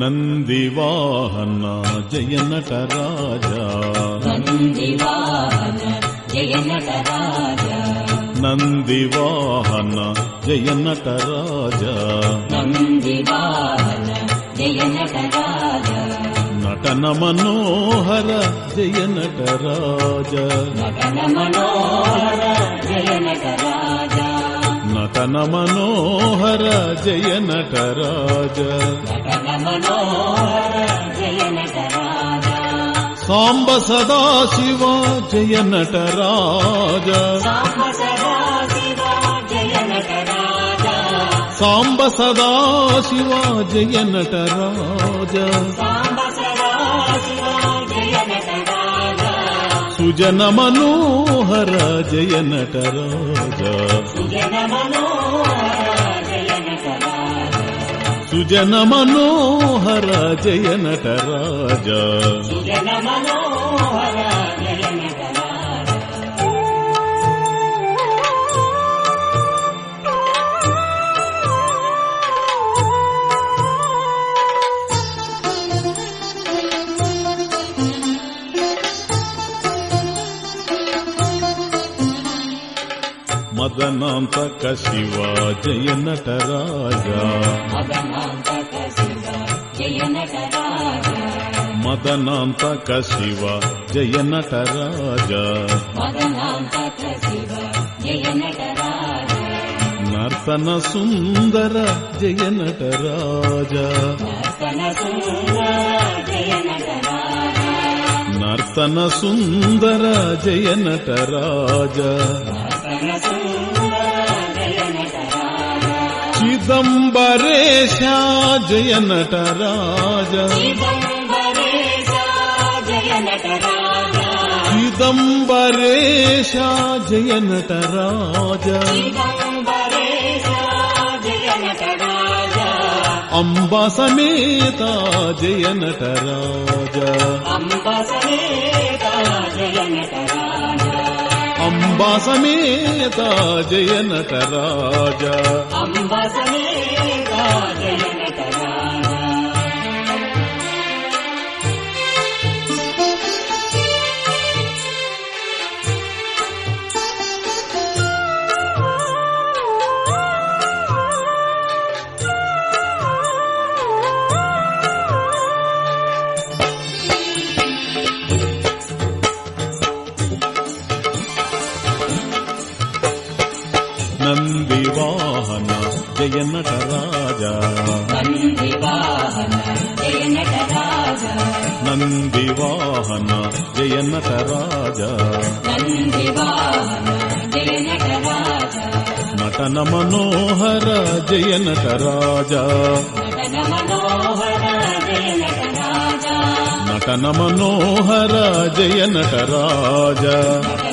నందివాహన జయ నందివాహన జయ నటరాజ నందివాహన జయ నటరాజా నందివాహన జయ నటరాజ నటన మనోహర జయ నటన మనోహర జయ నటరాజ నటన మనోహర జయ నటరాజ నటన మనోహర జయ నటరాజ సాంబ సదాశివ జయ నటరాజ సాంబ సదా శివ జయ నటరాజ సాంబ సదాశివ జయ నటరాజ సుజన మనోహర జయ నటరాజ సుజన మనోహర జయ నటరాజ మదనాంతక శివ జయ నటరాజా. మదనాంతక శివ జయ నటరాజా. నర్తన సుందర జయ నటరాజా. నర్తన సుందర జయ నటరాజా. నర్తన జయ నటరాజ నర్తన చిదంబరేశ జయ నట రాజా. జయ చిదంబరేశ జయ నట రాజా. అంబ సమేత జయ నటరాజ అంబ సమేత జయ అంబ సమేత జయ నటరాజ అంబ సమేత జయ నందివాహన జయ జయ నటరాజ నందివాహన జయ జయ నటరాజ నటన మనోహర జయ జయ నటరాజ నటన మనోహర జయ నటరాజ నటన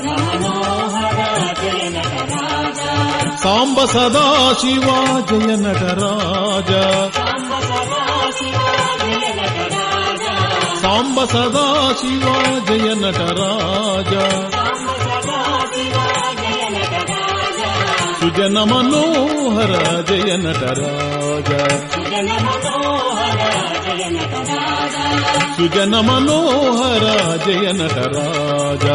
కాంబ సదాశివ జయ నటరాజ సాంబ సదా శివ జయ నటరాజ సాంబ సదా శివ జయ నటరాజ సుజన మనోహర జయ నటరాజ సుజన మనోహర జయ నటరాజ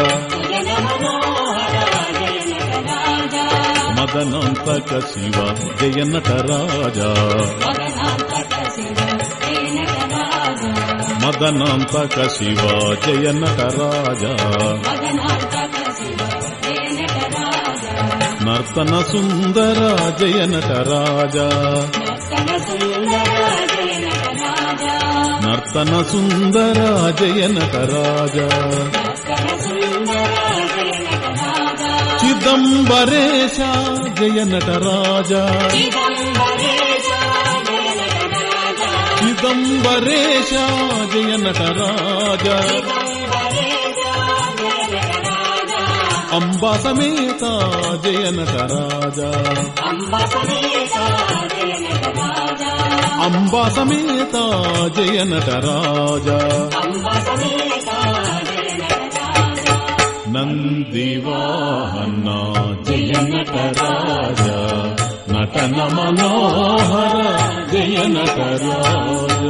మదనంతక శివ జయ మదనాంతక శివ జయ నటరాజ మదనంతక శివ జయ మదనాంతక శివ జయ నటరాజ నర్తన సుందర జయ నటరాజ నర్తన సుందర జయ నటరాజ దిగంబరేశ జయ నటరాజా దిగంబరేశ జయ నటరాజా అంబా సమేత జయ నటరాజా అంబా సమేత జయ నటరాజ నందివాహన జయ నటరాజ నటన మనోహర జయ నటరాజ